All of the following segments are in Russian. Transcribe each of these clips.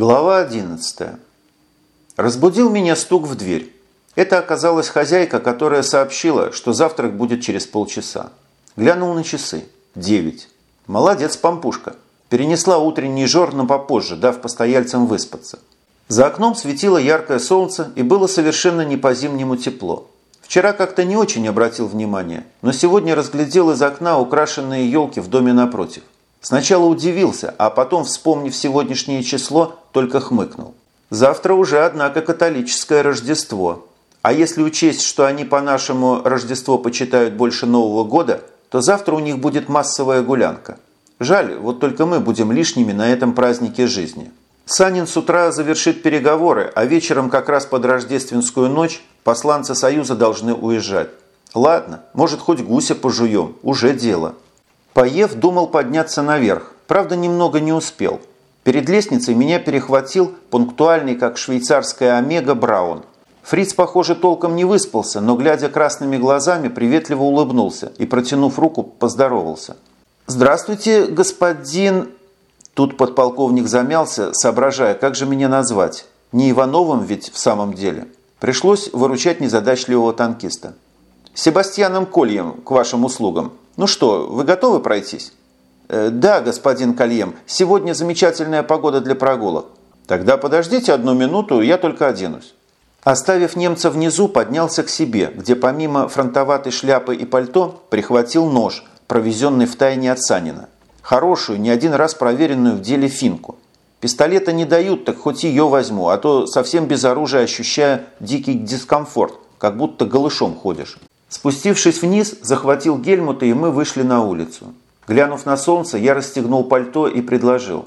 Глава 11. Разбудил меня стук в дверь. Это оказалась хозяйка, которая сообщила, что завтрак будет через полчаса. Глянул на часы. Девять. Молодец, пампушка. Перенесла утренний жор, но попозже, дав постояльцам выспаться. За окном светило яркое солнце и было совершенно не по-зимнему тепло. Вчера как-то не очень обратил внимание, но сегодня разглядел из окна украшенные елки в доме напротив. Сначала удивился, а потом, вспомнив сегодняшнее число, только хмыкнул. Завтра уже, однако, католическое Рождество. А если учесть, что они по-нашему Рождество почитают больше Нового года, то завтра у них будет массовая гулянка. Жаль, вот только мы будем лишними на этом празднике жизни. Санин с утра завершит переговоры, а вечером как раз под рождественскую ночь посланцы Союза должны уезжать. Ладно, может хоть гуся пожуем, уже дело. Поев, думал подняться наверх, правда немного не успел. Перед лестницей меня перехватил пунктуальный, как швейцарская омега, Браун. Фриц, похоже, толком не выспался, но, глядя красными глазами, приветливо улыбнулся и, протянув руку, поздоровался. «Здравствуйте, господин...» Тут подполковник замялся, соображая, как же меня назвать. Не Ивановым ведь в самом деле. Пришлось выручать незадачливого танкиста. «Себастьяном Кольем, к вашим услугам. Ну что, вы готовы пройтись?» э, «Да, господин Кольем, сегодня замечательная погода для прогулок». «Тогда подождите одну минуту, я только оденусь». Оставив немца внизу, поднялся к себе, где помимо фронтоватой шляпы и пальто прихватил нож, провезенный в тайне от Санина. Хорошую, не один раз проверенную в деле финку. Пистолета не дают, так хоть ее возьму, а то совсем без оружия ощущаю дикий дискомфорт, как будто голышом ходишь. Спустившись вниз, захватил Гельмута, и мы вышли на улицу. Глянув на солнце, я расстегнул пальто и предложил.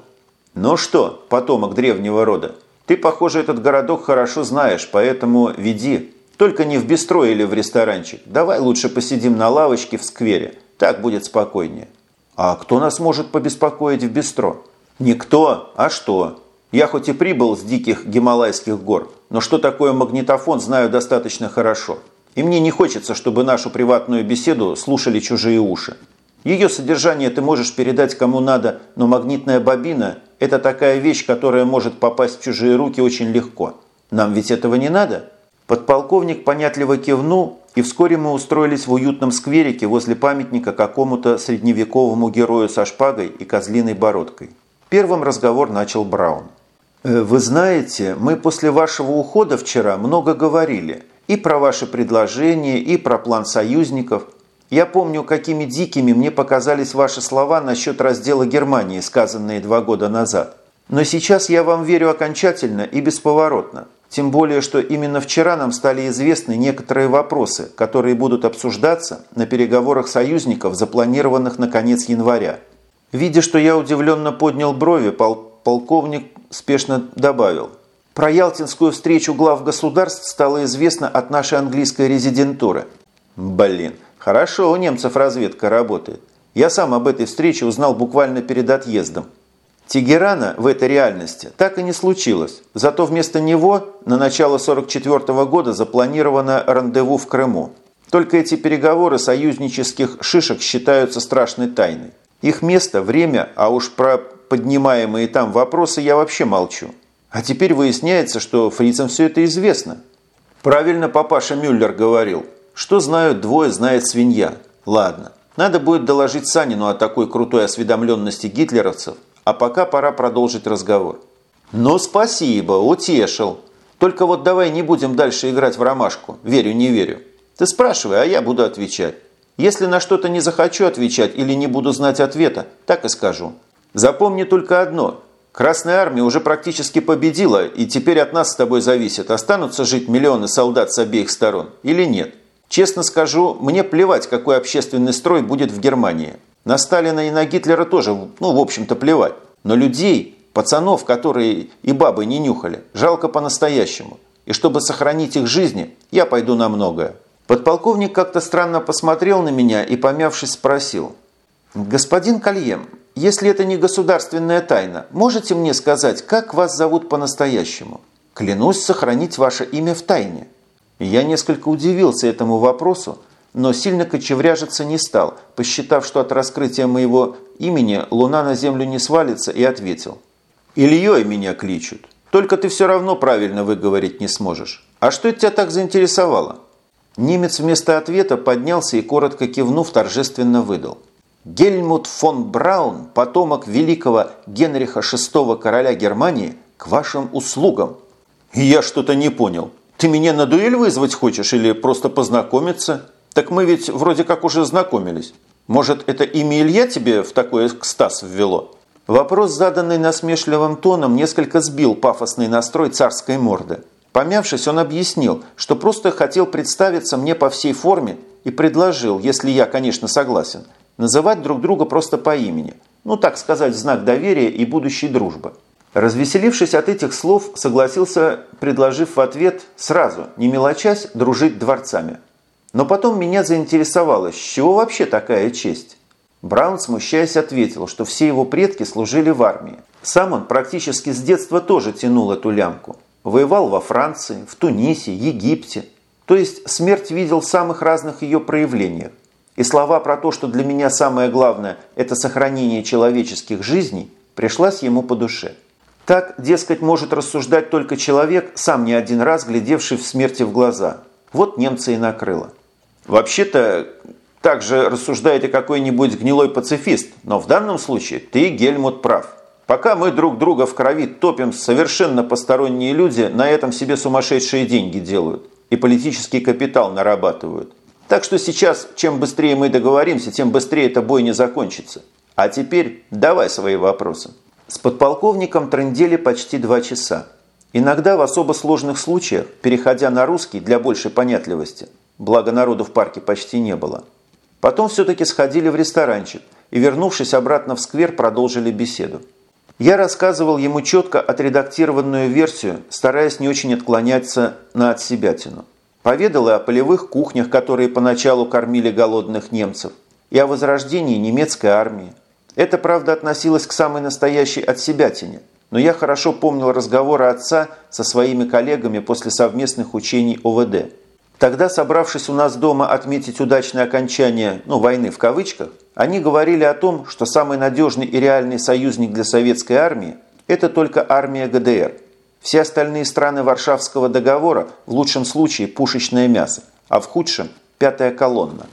«Ну что, потомок древнего рода, ты, похоже, этот городок хорошо знаешь, поэтому веди. Только не в бистро или в ресторанчик. Давай лучше посидим на лавочке в сквере. Так будет спокойнее». А кто нас может побеспокоить в бистро? Никто, а что? Я хоть и прибыл с диких гималайских гор, но что такое магнитофон, знаю достаточно хорошо. И мне не хочется, чтобы нашу приватную беседу слушали чужие уши. Ее содержание ты можешь передать кому надо, но магнитная бобина – это такая вещь, которая может попасть в чужие руки очень легко. Нам ведь этого не надо? Подполковник понятливо кивнул, и вскоре мы устроились в уютном скверике возле памятника какому-то средневековому герою со шпагой и козлиной бородкой. Первым разговор начал Браун. «Э, «Вы знаете, мы после вашего ухода вчера много говорили. И про ваши предложения, и про план союзников. Я помню, какими дикими мне показались ваши слова насчет раздела Германии, сказанные два года назад. Но сейчас я вам верю окончательно и бесповоротно. Тем более, что именно вчера нам стали известны некоторые вопросы, которые будут обсуждаться на переговорах союзников, запланированных на конец января. Видя, что я удивленно поднял брови, пол полковник спешно добавил. Про Ялтинскую встречу глав государств стало известно от нашей английской резидентуры. Блин, хорошо у немцев разведка работает. Я сам об этой встрече узнал буквально перед отъездом. Тегерана в этой реальности так и не случилось, зато вместо него на начало 1944 года запланировано рандеву в Крыму. Только эти переговоры союзнических шишек считаются страшной тайной. Их место, время, а уж про поднимаемые там вопросы я вообще молчу. А теперь выясняется, что фрицам все это известно. Правильно папаша Мюллер говорил. Что знают двое, знает свинья. Ладно, надо будет доложить Санину о такой крутой осведомленности гитлеровцев – а пока пора продолжить разговор. «Ну, спасибо, утешил. Только вот давай не будем дальше играть в ромашку. Верю, не верю. Ты спрашивай, а я буду отвечать. Если на что-то не захочу отвечать или не буду знать ответа, так и скажу. Запомни только одно. Красная армия уже практически победила, и теперь от нас с тобой зависит, останутся жить миллионы солдат с обеих сторон или нет. Честно скажу, мне плевать, какой общественный строй будет в Германии. На Сталина и на Гитлера тоже, ну, в общем-то, плевать. Но людей, пацанов, которые и бабы не нюхали, жалко по-настоящему. И чтобы сохранить их жизни, я пойду на многое. Подполковник как-то странно посмотрел на меня и, помявшись, спросил. «Господин Кальем, если это не государственная тайна, можете мне сказать, как вас зовут по-настоящему? Клянусь сохранить ваше имя в тайне». Я несколько удивился этому вопросу, но сильно кочевряжиться не стал, посчитав, что от раскрытия моего имени луна на землю не свалится, и ответил. Ильей меня кличут. Только ты все равно правильно выговорить не сможешь. А что это тебя так заинтересовало?» Немец вместо ответа поднялся и, коротко кивнув, торжественно выдал. «Гельмут фон Браун, потомок великого Генриха VI короля Германии, к вашим услугам». «Я что-то не понял. Ты меня на дуэль вызвать хочешь или просто познакомиться? Так мы ведь вроде как уже знакомились. Может, это имя Илья тебе в такой экстаз ввело?» Вопрос, заданный насмешливым тоном, несколько сбил пафосный настрой царской морды. Помявшись, он объяснил, что просто хотел представиться мне по всей форме и предложил, если я, конечно, согласен, называть друг друга просто по имени. Ну, так сказать, знак доверия и будущей дружбы. Развеселившись от этих слов, согласился, предложив в ответ сразу, не мелочась, дружить дворцами. Но потом меня заинтересовало, с чего вообще такая честь? Браун, смущаясь, ответил, что все его предки служили в армии. Сам он практически с детства тоже тянул эту лямку. Воевал во Франции, в Тунисе, Египте. То есть смерть видел в самых разных ее проявлениях. И слова про то, что для меня самое главное – это сохранение человеческих жизней, пришлась ему по душе. Так, дескать, может рассуждать только человек, сам не один раз глядевший в смерти в глаза. Вот немца и накрыло. Вообще-то, так же рассуждает и какой-нибудь гнилой пацифист, но в данном случае ты, Гельмут, прав. Пока мы друг друга в крови топим, совершенно посторонние люди на этом себе сумасшедшие деньги делают и политический капитал нарабатывают. Так что сейчас, чем быстрее мы договоримся, тем быстрее эта бойня закончится. А теперь давай свои вопросы. С подполковником трындели почти два часа. Иногда в особо сложных случаях, переходя на русский для большей понятливости, благо народу в парке почти не было – Потом все-таки сходили в ресторанчик и, вернувшись обратно в сквер, продолжили беседу. Я рассказывал ему четко отредактированную версию, стараясь не очень отклоняться на отсебятину. Поведал и о полевых кухнях, которые поначалу кормили голодных немцев, и о возрождении немецкой армии. Это, правда, относилось к самой настоящей отсебятине, но я хорошо помнил разговоры отца со своими коллегами после совместных учений ОВД – Тогда, собравшись у нас дома отметить удачное окончание ну, «войны» в кавычках, они говорили о том, что самый надежный и реальный союзник для советской армии – это только армия ГДР. Все остальные страны Варшавского договора в лучшем случае пушечное мясо, а в худшем – пятая колонна.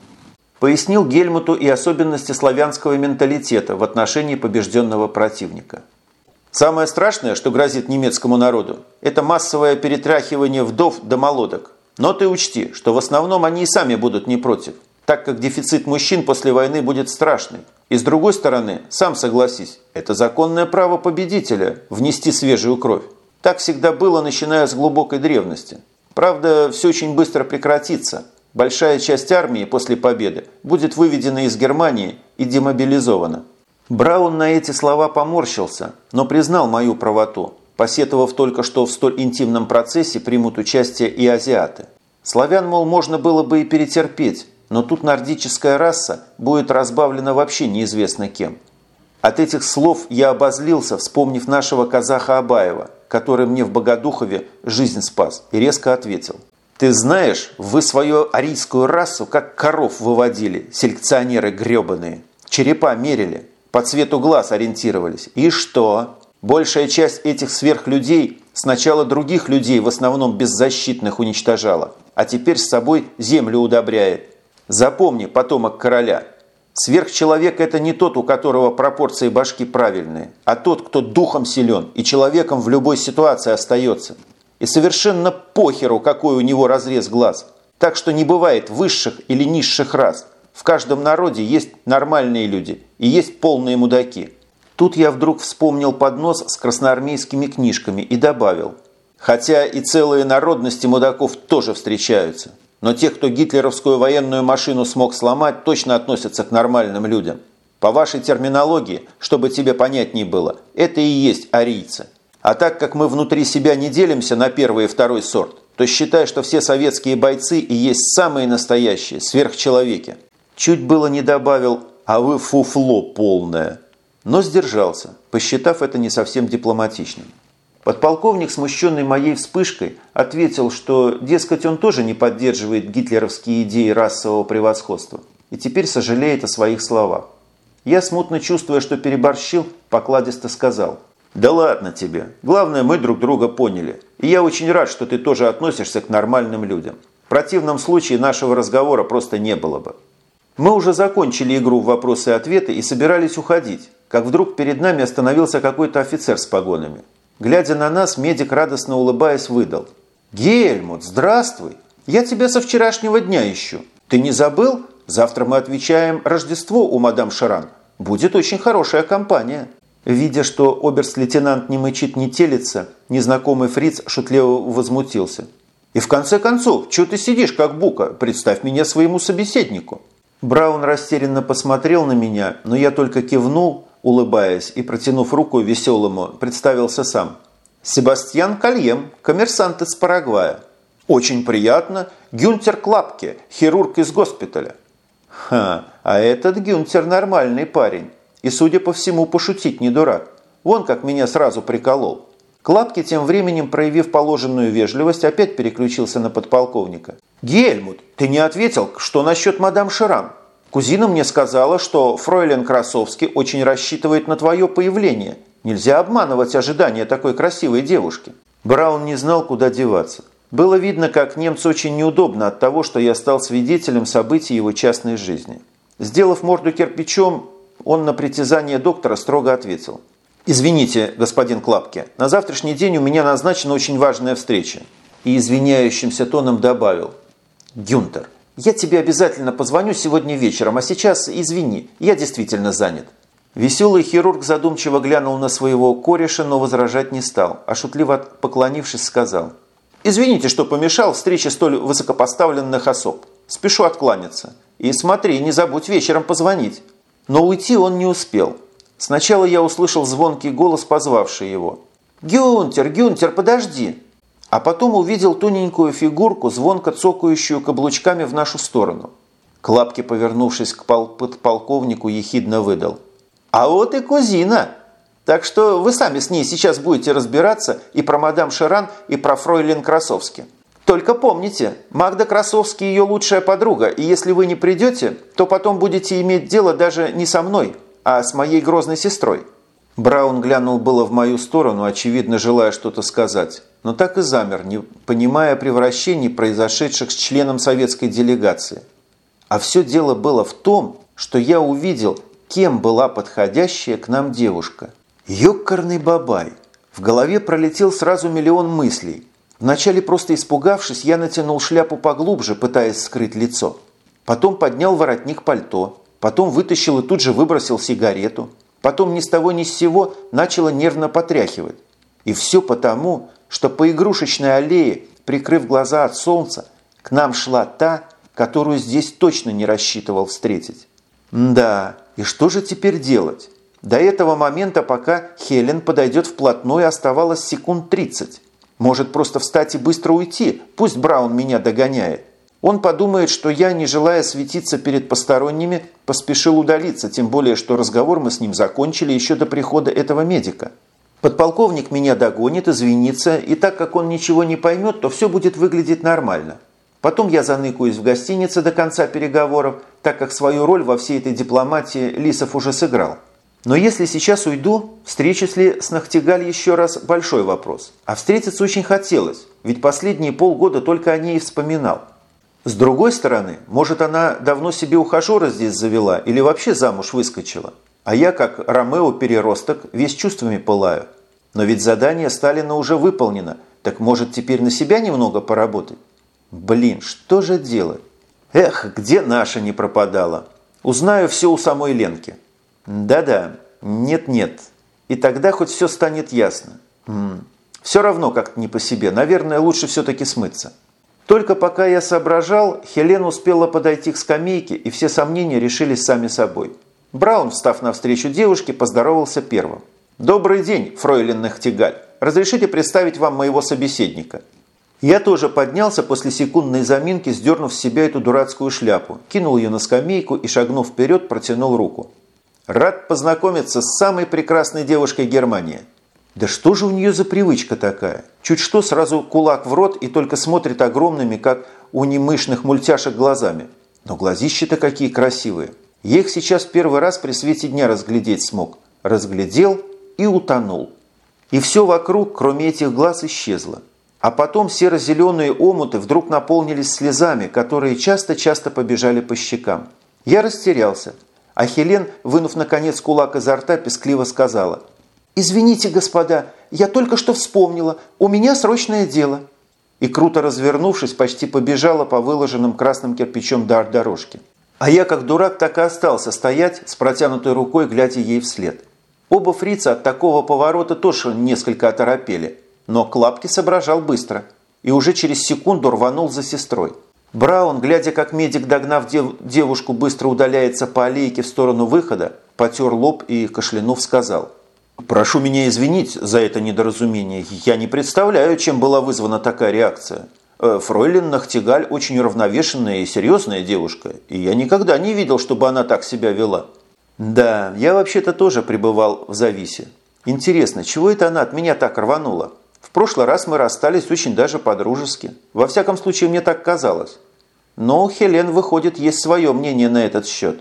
Пояснил Гельмуту и особенности славянского менталитета в отношении побежденного противника. Самое страшное, что грозит немецкому народу – это массовое перетряхивание вдов до молодок, но ты учти, что в основном они и сами будут не против, так как дефицит мужчин после войны будет страшный. И с другой стороны, сам согласись, это законное право победителя – внести свежую кровь. Так всегда было, начиная с глубокой древности. Правда, все очень быстро прекратится. Большая часть армии после победы будет выведена из Германии и демобилизована. Браун на эти слова поморщился, но признал мою правоту – посетовав только, что в столь интимном процессе примут участие и азиаты. Славян, мол, можно было бы и перетерпеть, но тут нордическая раса будет разбавлена вообще неизвестно кем. От этих слов я обозлился, вспомнив нашего казаха Абаева, который мне в Богодухове жизнь спас, и резко ответил. «Ты знаешь, вы свою арийскую расу как коров выводили, селекционеры гребаные. Черепа мерили, по цвету глаз ориентировались. И что? Большая часть этих сверхлюдей сначала других людей, в основном беззащитных, уничтожала, а теперь с собой землю удобряет. Запомни, потомок короля, сверхчеловек – это не тот, у которого пропорции башки правильные, а тот, кто духом силен и человеком в любой ситуации остается. И совершенно похеру, какой у него разрез глаз. Так что не бывает высших или низших рас. В каждом народе есть нормальные люди и есть полные мудаки – Тут я вдруг вспомнил поднос с красноармейскими книжками и добавил. Хотя и целые народности мудаков тоже встречаются. Но те, кто гитлеровскую военную машину смог сломать, точно относятся к нормальным людям. По вашей терминологии, чтобы тебе понятнее было, это и есть арийцы. А так как мы внутри себя не делимся на первый и второй сорт, то считай, что все советские бойцы и есть самые настоящие, сверхчеловеки. Чуть было не добавил «а вы фуфло полное» но сдержался, посчитав это не совсем дипломатичным. Подполковник, смущенный моей вспышкой, ответил, что, дескать, он тоже не поддерживает гитлеровские идеи расового превосходства и теперь сожалеет о своих словах. Я, смутно чувствуя, что переборщил, покладисто сказал, Да ладно тебе. Главное, мы друг друга поняли. И я очень рад, что ты тоже относишься к нормальным людям. В противном случае нашего разговора просто не было бы. Мы уже закончили игру в вопросы и ответы и собирались уходить, как вдруг перед нами остановился какой-то офицер с погонами. Глядя на нас, медик, радостно улыбаясь, выдал. «Гельмут, здравствуй! Я тебя со вчерашнего дня ищу. Ты не забыл? Завтра мы отвечаем Рождество у мадам Шаран. Будет очень хорошая компания». Видя, что оберст-лейтенант не мычит, не телится, незнакомый фриц шутливо возмутился. «И в конце концов, что ты сидишь, как бука? Представь меня своему собеседнику». Браун растерянно посмотрел на меня, но я только кивнул, улыбаясь и, протянув руку веселому, представился сам. «Себастьян Кальем, коммерсант из Парагвая. Очень приятно. Гюнтер Клапке, хирург из госпиталя». «Ха, а этот Гюнтер нормальный парень. И, судя по всему, пошутить не дурак. Вон как меня сразу приколол». Клапки, тем временем, проявив положенную вежливость, опять переключился на подполковника. «Гельмут, ты не ответил, что насчет мадам Ширам? Кузина мне сказала, что фройлен Красовский очень рассчитывает на твое появление. Нельзя обманывать ожидания такой красивой девушки». Браун не знал, куда деваться. Было видно, как немцу очень неудобно от того, что я стал свидетелем событий его частной жизни. Сделав морду кирпичом, он на притязание доктора строго ответил – «Извините, господин Клапке, на завтрашний день у меня назначена очень важная встреча». И извиняющимся тоном добавил. «Гюнтер, я тебе обязательно позвоню сегодня вечером, а сейчас извини, я действительно занят». Веселый хирург задумчиво глянул на своего кореша, но возражать не стал, а шутливо поклонившись сказал. «Извините, что помешал встрече столь высокопоставленных особ. Спешу откланяться. И смотри, не забудь вечером позвонить». Но уйти он не успел – Сначала я услышал звонкий голос, позвавший его. «Гюнтер, Гюнтер, подожди!» А потом увидел тоненькую фигурку, звонко цокающую каблучками в нашу сторону. Клапки, повернувшись к подполковнику, ехидно выдал. «А вот и кузина! Так что вы сами с ней сейчас будете разбираться и про мадам Ширан, и про фройлен Красовски. Только помните, Магда Красовски ее лучшая подруга, и если вы не придете, то потом будете иметь дело даже не со мной, а с моей грозной сестрой». Браун глянул было в мою сторону, очевидно, желая что-то сказать, но так и замер, не понимая превращений, произошедших с членом советской делегации. А все дело было в том, что я увидел, кем была подходящая к нам девушка. Ёкарный бабай. В голове пролетел сразу миллион мыслей. Вначале просто испугавшись, я натянул шляпу поглубже, пытаясь скрыть лицо. Потом поднял воротник пальто, Потом вытащил и тут же выбросил сигарету. Потом ни с того ни с сего начало нервно потряхивать. И все потому, что по игрушечной аллее, прикрыв глаза от солнца, к нам шла та, которую здесь точно не рассчитывал встретить. Да, и что же теперь делать? До этого момента, пока Хелен подойдет вплотную, оставалось секунд 30. Может просто встать и быстро уйти, пусть Браун меня догоняет. Он подумает, что я, не желая светиться перед посторонними, поспешил удалиться, тем более, что разговор мы с ним закончили еще до прихода этого медика. Подполковник меня догонит, извинится, и так как он ничего не поймет, то все будет выглядеть нормально. Потом я заныкаюсь в гостинице до конца переговоров, так как свою роль во всей этой дипломатии Лисов уже сыграл. Но если сейчас уйду, встречусь ли с Нахтигаль еще раз – большой вопрос. А встретиться очень хотелось, ведь последние полгода только о ней и вспоминал. С другой стороны, может она давно себе ухажера здесь завела или вообще замуж выскочила. А я, как Ромео-переросток, весь чувствами пылаю. Но ведь задание Сталина уже выполнено, так может теперь на себя немного поработать? Блин, что же делать? Эх, где наша не пропадала? Узнаю все у самой Ленки. Да-да, нет-нет. И тогда хоть все станет ясно. М -м. Все равно как-то не по себе. Наверное, лучше все-таки смыться. Только пока я соображал, Хелен успела подойти к скамейке, и все сомнения решились сами собой. Браун, встав навстречу девушке, поздоровался первым. «Добрый день, фройлен Нахтигаль. Разрешите представить вам моего собеседника?» Я тоже поднялся после секундной заминки, сдернув с себя эту дурацкую шляпу, кинул ее на скамейку и, шагнув вперед, протянул руку. «Рад познакомиться с самой прекрасной девушкой Германии. Да что же у нее за привычка такая? Чуть что, сразу кулак в рот и только смотрит огромными, как у немышных мультяшек глазами. Но глазища-то какие красивые. Я их сейчас первый раз при свете дня разглядеть смог. Разглядел и утонул. И все вокруг, кроме этих глаз, исчезло. А потом серо-зеленые омуты вдруг наполнились слезами, которые часто-часто побежали по щекам. Я растерялся, а Хелен, вынув наконец кулак изо рта, пескливо сказала «Извините, господа, я только что вспомнила, у меня срочное дело». И круто развернувшись, почти побежала по выложенным красным кирпичом дар дорожки. А я, как дурак, так и остался стоять с протянутой рукой, глядя ей вслед. Оба фрица от такого поворота тоже несколько оторопели – но Клапки соображал быстро и уже через секунду рванул за сестрой. Браун, глядя, как медик, догнав дев девушку, быстро удаляется по аллейке в сторону выхода, потер лоб и, кашлянув, сказал «Прошу меня извинить за это недоразумение. Я не представляю, чем была вызвана такая реакция. Э, Фройлен Нахтигаль очень уравновешенная и серьезная девушка, и я никогда не видел, чтобы она так себя вела». «Да, я вообще-то тоже пребывал в зависе. Интересно, чего это она от меня так рванула?» В прошлый раз мы расстались очень даже по-дружески. Во всяком случае, мне так казалось. Но у Хелен, выходит, есть свое мнение на этот счет.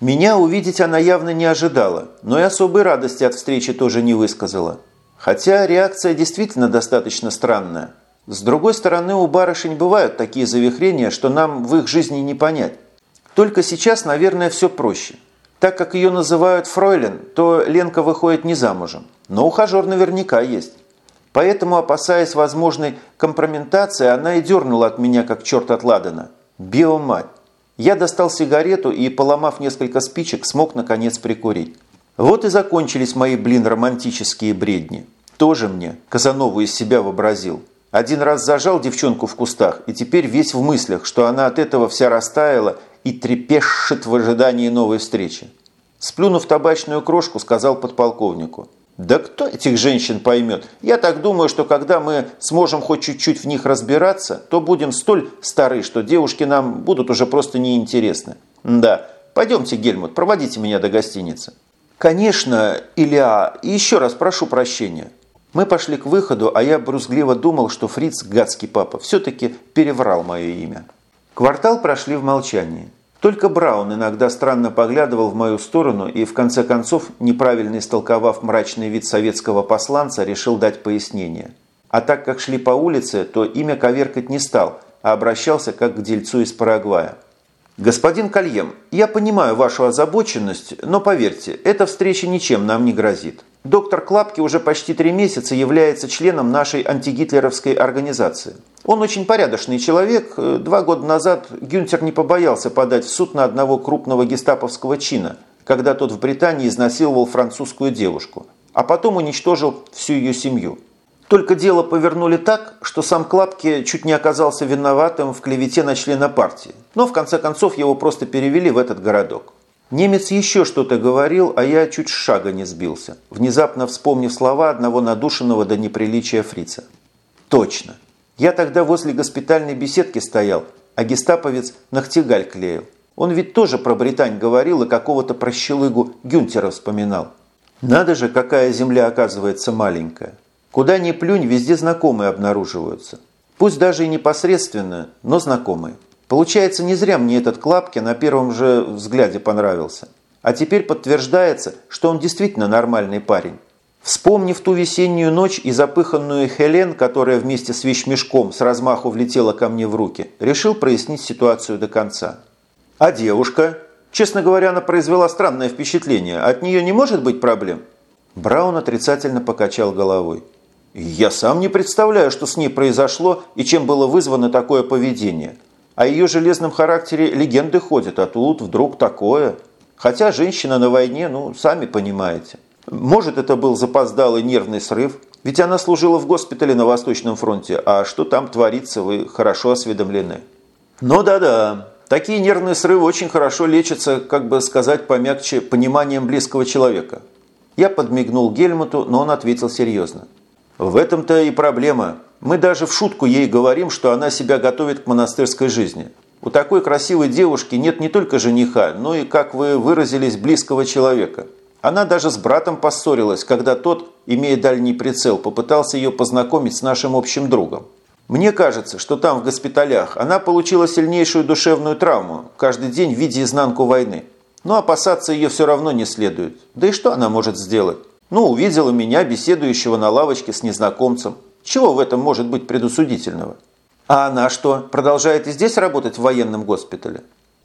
Меня увидеть она явно не ожидала, но и особой радости от встречи тоже не высказала. Хотя реакция действительно достаточно странная. С другой стороны, у барышень бывают такие завихрения, что нам в их жизни не понять. Только сейчас, наверное, все проще. Так как ее называют фройлен, то Ленка выходит не замужем. Но ухажер наверняка есть. Поэтому, опасаясь возможной компрометации, она и дернула от меня, как черт от Ладана. Биомать. Я достал сигарету и, поломав несколько спичек, смог, наконец, прикурить. Вот и закончились мои, блин, романтические бредни. Тоже мне Казанову из себя вообразил. Один раз зажал девчонку в кустах, и теперь весь в мыслях, что она от этого вся растаяла и трепещет в ожидании новой встречи. Сплюнув табачную крошку, сказал подполковнику – да кто этих женщин поймет? Я так думаю, что когда мы сможем хоть чуть-чуть в них разбираться, то будем столь стары, что девушки нам будут уже просто неинтересны. Да, пойдемте, Гельмут, проводите меня до гостиницы. Конечно, Илья, еще раз прошу прощения. Мы пошли к выходу, а я брузгливо думал, что Фриц, гадский папа, все-таки переврал мое имя. Квартал прошли в молчании. Только Браун иногда странно поглядывал в мою сторону и, в конце концов, неправильно истолковав мрачный вид советского посланца, решил дать пояснение. А так как шли по улице, то имя коверкать не стал, а обращался как к дельцу из Парагвая. «Господин Кальем, я понимаю вашу озабоченность, но поверьте, эта встреча ничем нам не грозит. Доктор Клапки уже почти три месяца является членом нашей антигитлеровской организации. Он очень порядочный человек. Два года назад Гюнтер не побоялся подать в суд на одного крупного гестаповского чина, когда тот в Британии изнасиловал французскую девушку, а потом уничтожил всю ее семью. Только дело повернули так, что сам Клапки чуть не оказался виноватым в клевете на члена партии. Но в конце концов его просто перевели в этот городок. Немец еще что-то говорил, а я чуть с шага не сбился, внезапно вспомнив слова одного надушенного до неприличия фрица. Точно. Я тогда возле госпитальной беседки стоял, а гестаповец нахтигаль клеил. Он ведь тоже про Британь говорил и какого-то прощелыгу Гюнтера вспоминал. Надо же, какая земля оказывается маленькая. Куда ни плюнь, везде знакомые обнаруживаются. Пусть даже и непосредственно, но знакомые. Получается, не зря мне этот Клапки на первом же взгляде понравился. А теперь подтверждается, что он действительно нормальный парень. Вспомнив ту весеннюю ночь и запыханную Хелен, которая вместе с вещмешком с размаху влетела ко мне в руки, решил прояснить ситуацию до конца. «А девушка?» Честно говоря, она произвела странное впечатление. От нее не может быть проблем?» Браун отрицательно покачал головой. Я сам не представляю, что с ней произошло и чем было вызвано такое поведение. О ее железном характере легенды ходят, а тут вдруг такое. Хотя женщина на войне, ну, сами понимаете. Может, это был запоздалый нервный срыв, ведь она служила в госпитале на Восточном фронте, а что там творится, вы хорошо осведомлены. Ну да-да, такие нервные срывы очень хорошо лечатся, как бы сказать помягче, пониманием близкого человека. Я подмигнул Гельмуту, но он ответил серьезно. В этом-то и проблема. Мы даже в шутку ей говорим, что она себя готовит к монастырской жизни. У такой красивой девушки нет не только жениха, но и, как вы выразились, близкого человека. Она даже с братом поссорилась, когда тот, имея дальний прицел, попытался ее познакомить с нашим общим другом. Мне кажется, что там, в госпиталях, она получила сильнейшую душевную травму, каждый день видя изнанку войны. Но опасаться ее все равно не следует. Да и что она может сделать? Ну, увидела меня, беседующего на лавочке с незнакомцем. Чего в этом может быть предусудительного? А она что, продолжает и здесь работать в военном госпитале?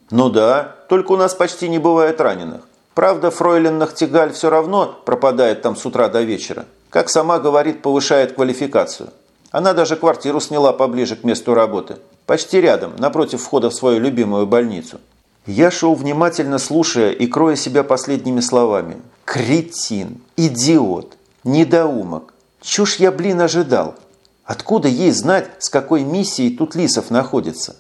Ну да, только у нас почти не бывает раненых. Правда, фройлен Нахтигаль все равно пропадает там с утра до вечера. Как сама говорит, повышает квалификацию. Она даже квартиру сняла поближе к месту работы. Почти рядом, напротив входа в свою любимую больницу. Я шел внимательно слушая и кроя себя последними словами. Кретин, идиот, недоумок. Чушь я, блин, ожидал. Откуда ей знать, с какой миссией тут Лисов находится?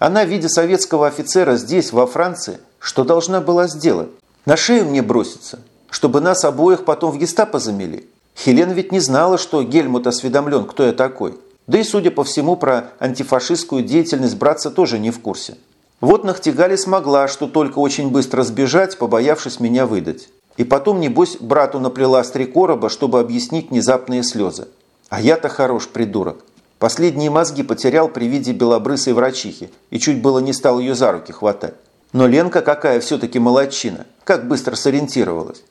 Она, видя советского офицера здесь, во Франции, что должна была сделать? На шею мне броситься, чтобы нас обоих потом в гестапо замели. Хелен ведь не знала, что Гельмут осведомлен, кто я такой. Да и, судя по всему, про антифашистскую деятельность братца тоже не в курсе. Вот Нахтигали смогла, что только очень быстро сбежать, побоявшись меня выдать. И потом, небось, брату наплела с три короба, чтобы объяснить внезапные слезы. А я-то хорош придурок. Последние мозги потерял при виде белобрысой врачихи и чуть было не стал ее за руки хватать. Но Ленка какая все-таки молодчина, как быстро сориентировалась.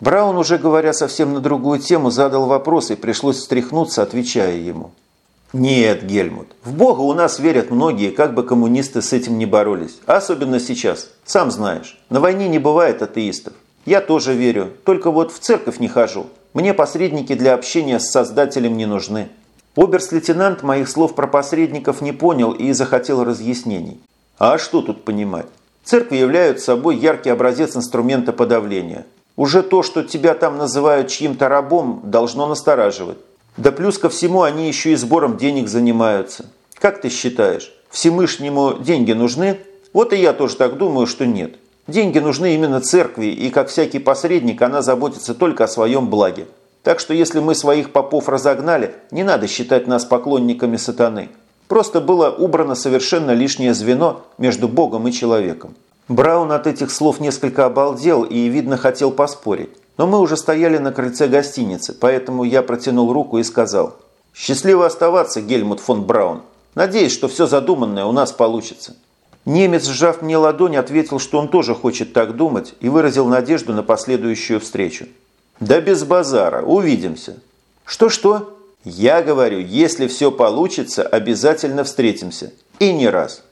Браун, уже говоря совсем на другую тему, задал вопрос и пришлось встряхнуться, отвечая ему. Нет, Гельмут, в Бога у нас верят многие, как бы коммунисты с этим не боролись. Особенно сейчас. Сам знаешь, на войне не бывает атеистов. Я тоже верю, только вот в церковь не хожу. Мне посредники для общения с Создателем не нужны. Оберст-лейтенант моих слов про посредников не понял и захотел разъяснений. А что тут понимать? Церкви являются собой яркий образец инструмента подавления. Уже то, что тебя там называют чьим-то рабом, должно настораживать. Да плюс ко всему они еще и сбором денег занимаются. Как ты считаешь, Всемышнему деньги нужны? Вот и я тоже так думаю, что нет. Деньги нужны именно церкви, и как всякий посредник она заботится только о своем благе. Так что если мы своих попов разогнали, не надо считать нас поклонниками сатаны. Просто было убрано совершенно лишнее звено между Богом и человеком. Браун от этих слов несколько обалдел и, видно, хотел поспорить. Но мы уже стояли на крыльце гостиницы, поэтому я протянул руку и сказал «Счастливо оставаться, Гельмут фон Браун. Надеюсь, что все задуманное у нас получится». Немец, сжав мне ладонь, ответил, что он тоже хочет так думать и выразил надежду на последующую встречу. «Да без базара, увидимся». «Что-что?» «Я говорю, если все получится, обязательно встретимся. И не раз».